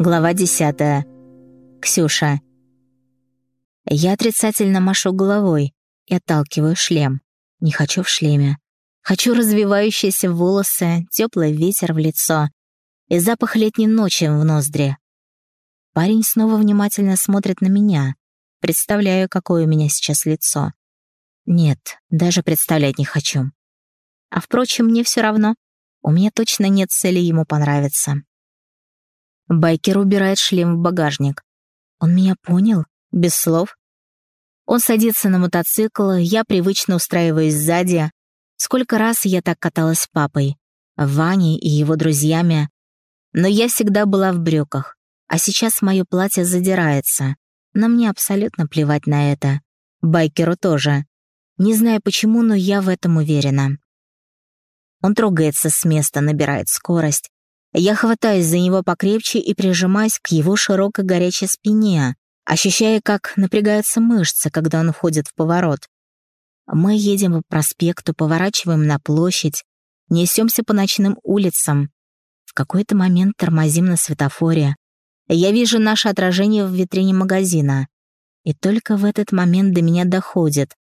Глава 10. Ксюша. Я отрицательно машу головой и отталкиваю шлем. Не хочу в шлеме. Хочу развивающиеся волосы, теплый ветер в лицо и запах летней ночи в ноздри. Парень снова внимательно смотрит на меня. Представляю, какое у меня сейчас лицо. Нет, даже представлять не хочу. А впрочем, мне все равно. У меня точно нет цели ему понравиться. Байкер убирает шлем в багажник. Он меня понял? Без слов? Он садится на мотоцикл, я привычно устраиваюсь сзади. Сколько раз я так каталась с папой, Ваней и его друзьями. Но я всегда была в брюках, а сейчас мое платье задирается. Но мне абсолютно плевать на это. Байкеру тоже. Не знаю почему, но я в этом уверена. Он трогается с места, набирает скорость. Я хватаюсь за него покрепче и прижимаюсь к его широкой горячей спине, ощущая, как напрягаются мышцы, когда он входит в поворот. Мы едем по проспекту, поворачиваем на площадь, несемся по ночным улицам. В какой-то момент тормозим на светофоре. Я вижу наше отражение в витрине магазина. И только в этот момент до меня доходит.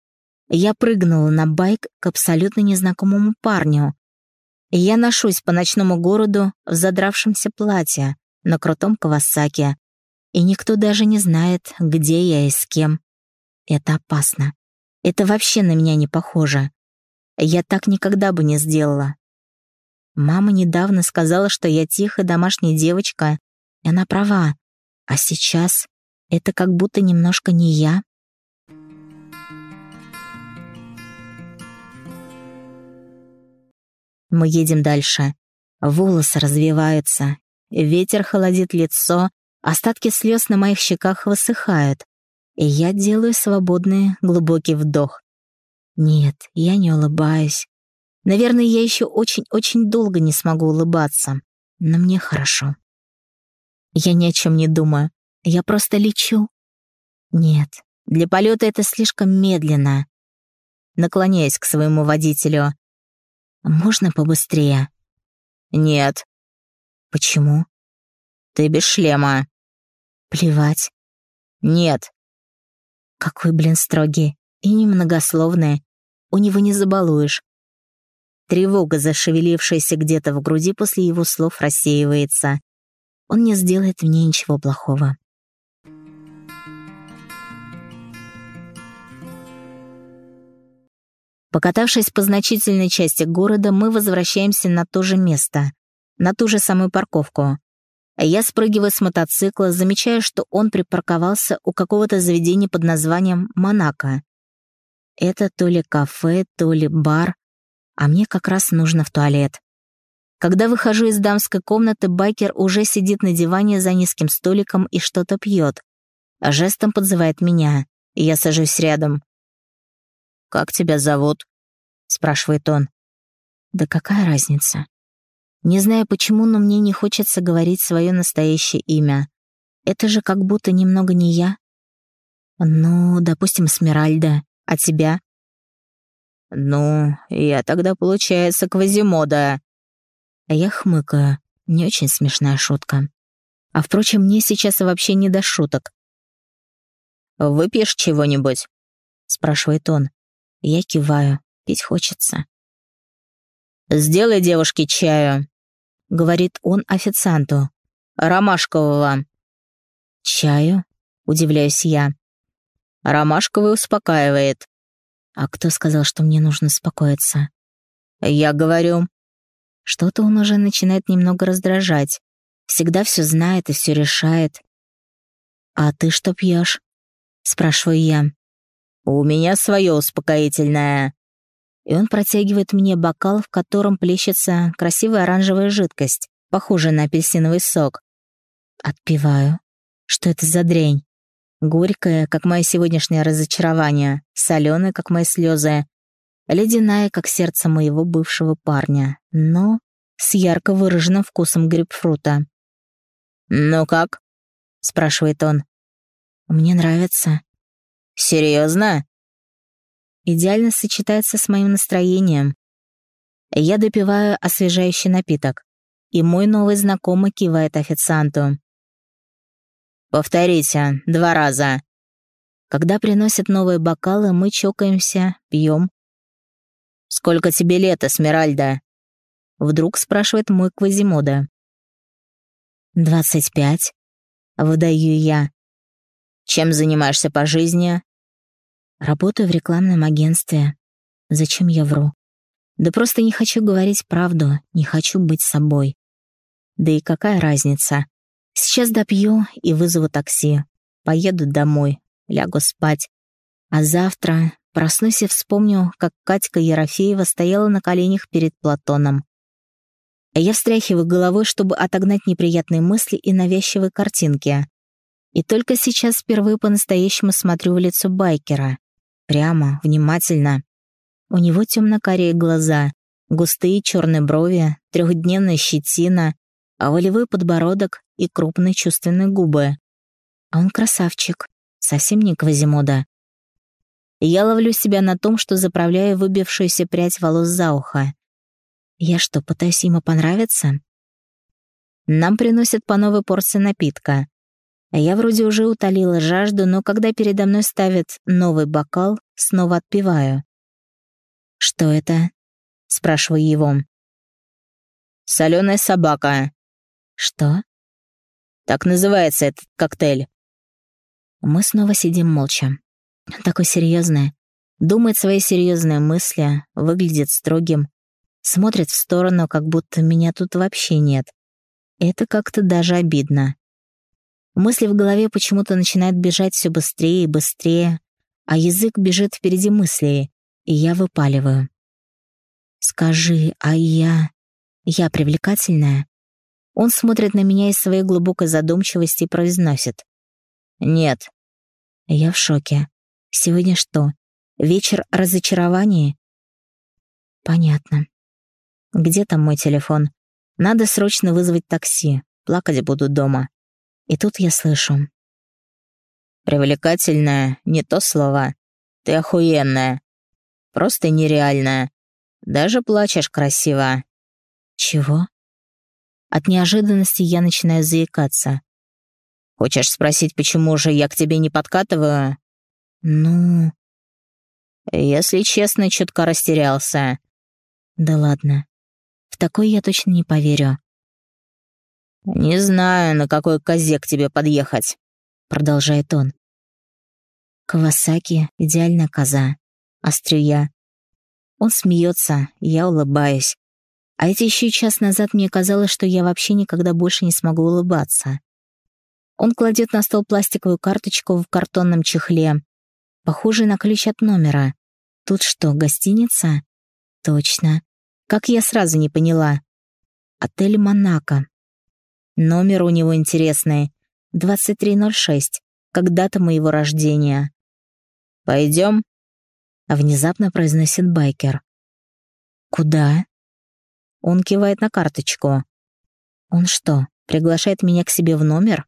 Я прыгнула на байк к абсолютно незнакомому парню, я ношусь по ночному городу в задравшемся платье на крутом Кавасаке, и никто даже не знает, где я и с кем. Это опасно. Это вообще на меня не похоже. Я так никогда бы не сделала. Мама недавно сказала, что я тихая домашняя девочка, и она права. А сейчас это как будто немножко не я. Мы едем дальше. Волосы развиваются. Ветер холодит лицо, остатки слез на моих щеках высыхают. И я делаю свободный глубокий вдох. Нет, я не улыбаюсь. Наверное, я еще очень-очень долго не смогу улыбаться. Но мне хорошо. Я ни о чем не думаю. Я просто лечу. Нет, для полета это слишком медленно. Наклоняюсь к своему водителю. Можно побыстрее? Нет. Почему? Ты без шлема. Плевать. Нет. Какой, блин, строгий и немногословный. У него не забалуешь. Тревога, зашевелившаяся где-то в груди после его слов, рассеивается. Он не сделает мне ничего плохого. Покатавшись по значительной части города, мы возвращаемся на то же место, на ту же самую парковку. Я спрыгиваю с мотоцикла, замечая, что он припарковался у какого-то заведения под названием «Монако». Это то ли кафе, то ли бар, а мне как раз нужно в туалет. Когда выхожу из дамской комнаты, байкер уже сидит на диване за низким столиком и что-то пьет. Жестом подзывает меня, я сажусь рядом. «Как тебя зовут?» — спрашивает он. «Да какая разница?» Не знаю почему, но мне не хочется говорить свое настоящее имя. Это же как будто немного не я. Ну, допустим, Смиральда. А тебя? Ну, я тогда, получается, Квазимода. А я хмыкаю. Не очень смешная шутка. А впрочем, мне сейчас вообще не до шуток. «Выпьешь чего-нибудь?» — спрашивает он. Я киваю. Пить хочется. «Сделай девушке чаю», — говорит он официанту. «Ромашкового». «Чаю?» — удивляюсь я. «Ромашковый успокаивает». «А кто сказал, что мне нужно успокоиться?» «Я говорю». Что-то он уже начинает немного раздражать. Всегда все знает и все решает. «А ты что пьешь? спрашиваю я. «У меня свое успокоительное». И он протягивает мне бокал, в котором плещется красивая оранжевая жидкость, похожая на апельсиновый сок. Отпиваю. Что это за дрянь? Горькая, как мое сегодняшнее разочарование, соленая, как мои слезы, ледяная, как сердце моего бывшего парня, но с ярко выраженным вкусом грейпфрута. «Ну как?» — спрашивает он. «Мне нравится», Серьезно? Идеально сочетается с моим настроением. Я допиваю освежающий напиток, и мой новый знакомый кивает официанту. «Повторите, два раза». Когда приносят новые бокалы, мы чокаемся, пьем. «Сколько тебе лет, Эсмеральда?» Вдруг спрашивает мой Квазимода. «Двадцать пять», — выдаю я. «Чем занимаешься по жизни?» «Работаю в рекламном агентстве. Зачем я вру? Да просто не хочу говорить правду, не хочу быть собой. Да и какая разница? Сейчас допью и вызову такси. Поеду домой, лягу спать. А завтра проснусь и вспомню, как Катька Ерофеева стояла на коленях перед Платоном. А я встряхиваю головой, чтобы отогнать неприятные мысли и навязчивые картинки. И только сейчас впервые по-настоящему смотрю в лицо байкера. Прямо, внимательно. У него темно-карие глаза, густые черные брови, трехдневная щетина, а волевой подбородок и крупные чувственные губы. А он красавчик, совсем не Квазимода. Я ловлю себя на том, что заправляю выбившуюся прядь волос за ухо. Я что, пытаюсь ему понравиться? Нам приносят по новой порции напитка. Я вроде уже утолила жажду, но когда передо мной ставят новый бокал, снова отпиваю. «Что это?» — спрашиваю его. «Соленая собака». «Что?» «Так называется этот коктейль». Мы снова сидим молча. Такой серьезный. Думает свои серьезные мысли, выглядит строгим, смотрит в сторону, как будто меня тут вообще нет. Это как-то даже обидно. Мысли в голове почему-то начинают бежать все быстрее и быстрее, а язык бежит впереди мыслей, и я выпаливаю. «Скажи, а я... я привлекательная?» Он смотрит на меня из своей глубокой задумчивости и произносит. «Нет». Я в шоке. Сегодня что, вечер разочарования? Понятно. Где там мой телефон? Надо срочно вызвать такси. Плакать буду дома. И тут я слышу. «Привлекательная — не то слово. Ты охуенная. Просто нереальная. Даже плачешь красиво». «Чего?» От неожиданности я начинаю заикаться. «Хочешь спросить, почему же я к тебе не подкатываю?» «Ну...» «Если честно, чутка растерялся». «Да ладно. В такой я точно не поверю». «Не знаю, на какой козе к тебе подъехать», — продолжает он. «Кавасаки — идеальная коза острю я. Он смеется, я улыбаюсь. А это еще час назад мне казалось, что я вообще никогда больше не смогу улыбаться. Он кладет на стол пластиковую карточку в картонном чехле, похожий на ключ от номера. Тут что, гостиница? Точно. Как я сразу не поняла. Отель «Монако». Номер у него интересный. 2306. Когда-то моего рождения. «Пойдем?» а внезапно произносит байкер. «Куда?» Он кивает на карточку. «Он что, приглашает меня к себе в номер?»